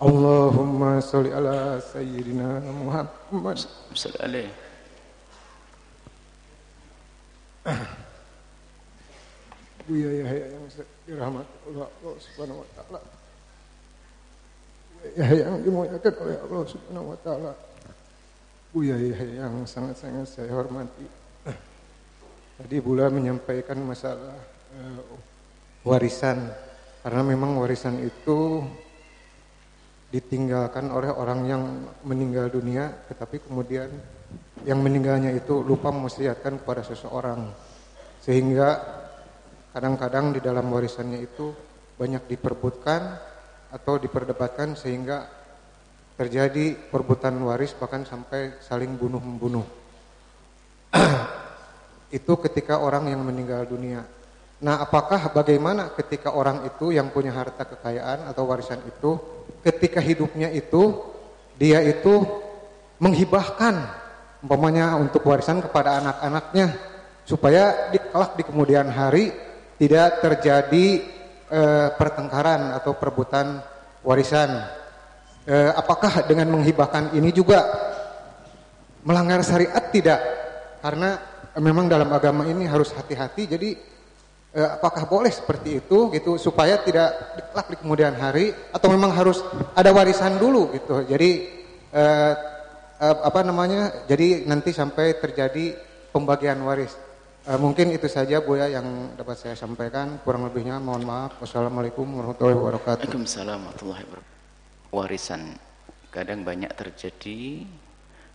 Allahumma salli ala sayyidina Muhammad Salli alaihi Buya Yahya yang dirahmati oleh Allah Subhanahu wa taala. Yahya yang dimuliakan oleh Allah Subhanahu wa taala. Buya Yahya yang sangat-sangat saya hormati. Tadi Bula menyampaikan masalah uh, warisan karena memang warisan itu ditinggalkan oleh orang yang meninggal dunia tetapi kemudian yang meninggalnya itu lupa mewasiatkan kepada seseorang. Sehingga kadang-kadang di dalam warisannya itu banyak diperbutkan atau diperdebatkan sehingga terjadi perebutan waris bahkan sampai saling bunuh membunuh itu ketika orang yang meninggal dunia nah apakah bagaimana ketika orang itu yang punya harta kekayaan atau warisan itu ketika hidupnya itu dia itu menghibahkan umpamanya untuk warisan kepada anak-anaknya supaya di kelak di kemudian hari tidak terjadi e, pertengkaran atau perebutan warisan. E, apakah dengan menghibahkan ini juga melanggar syariat tidak? Karena memang dalam agama ini harus hati-hati. Jadi e, apakah boleh seperti itu gitu supaya tidak kelak di kemudian hari atau memang harus ada warisan dulu gitu. Jadi e, uh, apa namanya jadi nanti sampai terjadi pembagian waris. Uh, mungkin itu saja Bu ya yang dapat saya sampaikan. Kurang lebihnya mohon maaf. Wassalamualaikum warahmatullahi wabarakatuh. Waalaikumsalam warahmatullahi wabarakatuh. Warisan kadang banyak terjadi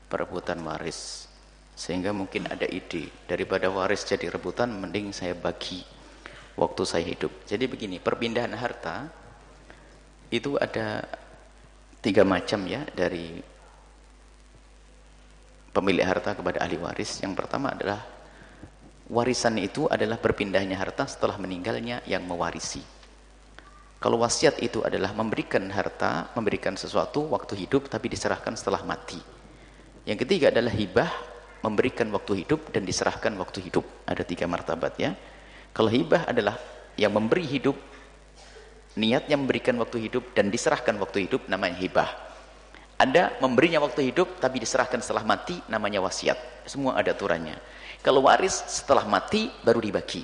perebutan waris sehingga mungkin ada ide daripada waris jadi rebutan mending saya bagi waktu saya hidup. Jadi begini, perpindahan harta itu ada tiga macam ya dari pemilik harta kepada ahli waris. Yang pertama adalah warisan itu adalah berpindahnya harta setelah meninggalnya yang mewarisi. Kalau wasiat itu adalah memberikan harta memberikan sesuatu waktu hidup tapi diserahkan setelah mati. Yang ketiga adalah hibah memberikan waktu hidup dan diserahkan waktu hidup. Ada tiga martabat ya kalau hibah adalah yang memberi hidup niatnya memberikan waktu hidup dan diserahkan waktu hidup namanya hibah ada memberinya waktu hidup tapi diserahkan setelah mati namanya wasiat. Semua ada aturannya. Kalau waris setelah mati baru dibagi.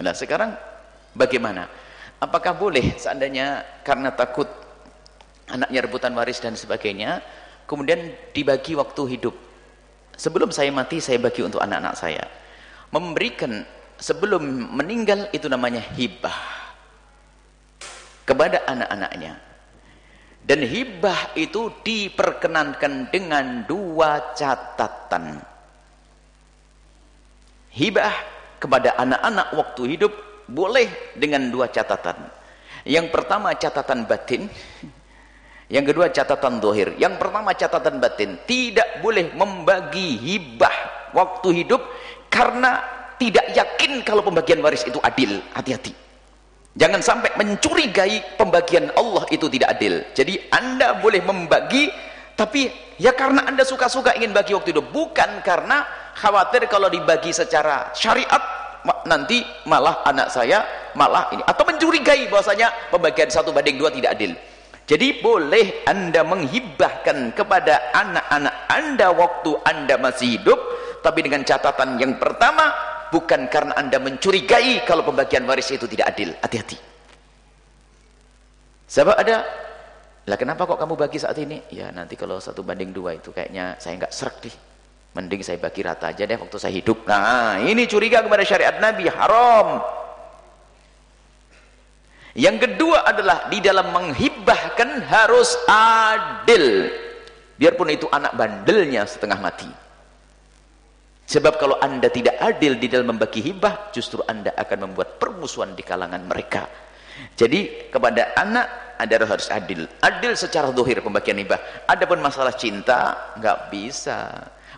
Nah sekarang bagaimana? Apakah boleh seandainya karena takut anaknya rebutan waris dan sebagainya kemudian dibagi waktu hidup. Sebelum saya mati saya bagi untuk anak-anak saya. Memberikan sebelum meninggal itu namanya hibah kepada anak-anaknya dan hibah itu diperkenankan dengan dua catatan. Hibah kepada anak-anak waktu hidup boleh dengan dua catatan. Yang pertama catatan batin, yang kedua catatan dohir. Yang pertama catatan batin, tidak boleh membagi hibah waktu hidup karena tidak yakin kalau pembagian waris itu adil. Hati-hati. Jangan sampai mencurigai pembagian Allah itu tidak adil. Jadi anda boleh membagi, tapi ya karena anda suka-suka ingin bagi waktu itu. Bukan karena khawatir kalau dibagi secara syariat, nanti malah anak saya, malah ini. Atau mencurigai bahwasanya pembagian satu banding dua tidak adil. Jadi boleh anda menghibahkan kepada anak-anak anda waktu anda masih hidup, tapi dengan catatan yang pertama, bukan karena anda mencurigai kalau pembagian waris itu tidak adil. Hati-hati. Sebab ada lah kenapa kok kamu bagi saat ini? Ya nanti kalau satu banding dua itu kayaknya saya nggak serak deh. Mending saya bagi rata aja deh waktu saya hidup. Nah ini curiga kepada syariat Nabi haram. Yang kedua adalah di dalam menghibahkan harus adil. Biarpun itu anak bandelnya setengah mati Sebab kalau anda tidak adil di dalam membagi hibah, justru anda akan membuat permusuhan di kalangan mereka. Jadi kepada anak anda harus adil. Adil secara dohir pembagian hibah. Adapun masalah cinta, nggak bisa.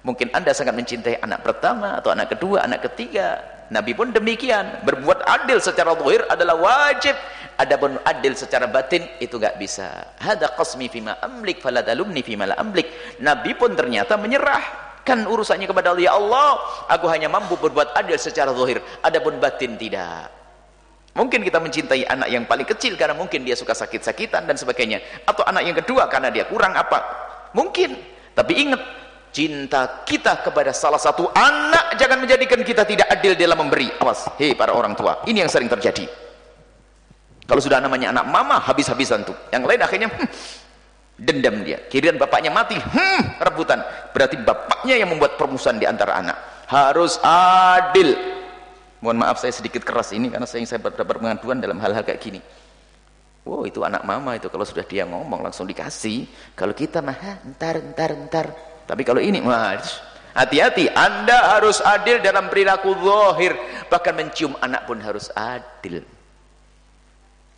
Mungkin anda sangat mencintai anak pertama atau anak kedua, anak ketiga. Nabi pun demikian. Berbuat adil secara dohir adalah wajib. Adapun adil secara batin itu nggak bisa. Hada qasmi fima amlik faladalumni fima la amlik. Nabi pun ternyata menyerah Kan urusannya kepada Allah. Ya Allah, aku hanya mampu berbuat adil secara zahir. Adapun batin tidak. Mungkin kita mencintai anak yang paling kecil karena mungkin dia suka sakit-sakitan dan sebagainya. Atau anak yang kedua karena dia kurang apa. Mungkin. Tapi ingat, cinta kita kepada salah satu anak jangan menjadikan kita tidak adil dalam memberi. Awas, hei para orang tua. Ini yang sering terjadi. Kalau sudah namanya anak mama, habis-habisan tuh. Yang lain akhirnya, hmm, dendam dia. Kirian bapaknya mati, hmm, rebutan. Berarti bapaknya yang membuat permusuhan di antara anak. Harus adil. Mohon maaf saya sedikit keras ini karena saya saya berdapat pengaduan dalam hal-hal kayak gini. Wow itu anak mama itu. Kalau sudah dia ngomong langsung dikasih. Kalau kita mah entar entar entar. Tapi kalau ini wah hati-hati. Anda harus adil dalam perilaku zahir. Bahkan mencium anak pun harus adil.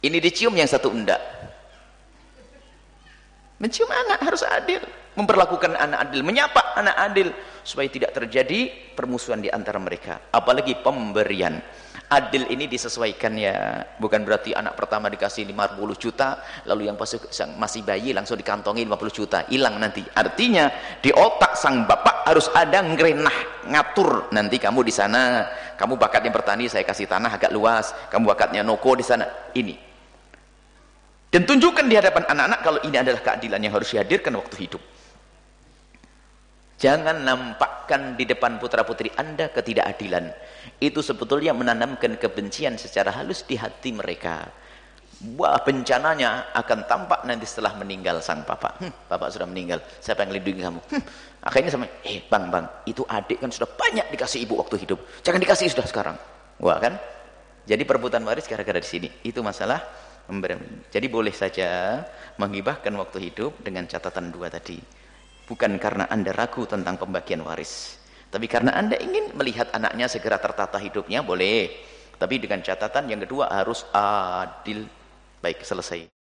Ini dicium yang satu enggak mencium anak harus adil memperlakukan anak adil, menyapa anak adil supaya tidak terjadi permusuhan di antara mereka. Apalagi pemberian. Adil ini disesuaikan ya, bukan berarti anak pertama dikasih 50 juta, lalu yang masih bayi langsung dikantongi 50 juta, hilang nanti. Artinya di otak sang bapak harus ada ngerenah, ngatur. Nanti kamu di sana, kamu bakatnya bertani, saya kasih tanah agak luas, kamu bakatnya noko di sana. Ini. Dan tunjukkan di hadapan anak-anak kalau ini adalah keadilan yang harus dihadirkan waktu hidup. Jangan nampakkan di depan putra-putri Anda ketidakadilan. Itu sebetulnya menanamkan kebencian secara halus di hati mereka. Wah bencananya akan tampak nanti setelah meninggal sang papa. Hm, bapak sudah meninggal, siapa yang melindungi kamu? Hm, akhirnya sama, eh bang bang, itu adik kan sudah banyak dikasih ibu waktu hidup. Jangan dikasih sudah sekarang. Wah kan? Jadi perebutan waris gara-gara di sini. Itu masalah Jadi boleh saja menghibahkan waktu hidup dengan catatan dua tadi. Bukan karena anda ragu tentang pembagian waris tapi karena anda ingin melihat anaknya segera tertata hidupnya boleh. Tapi dengan catatan yang kedua harus adil. Baik selesai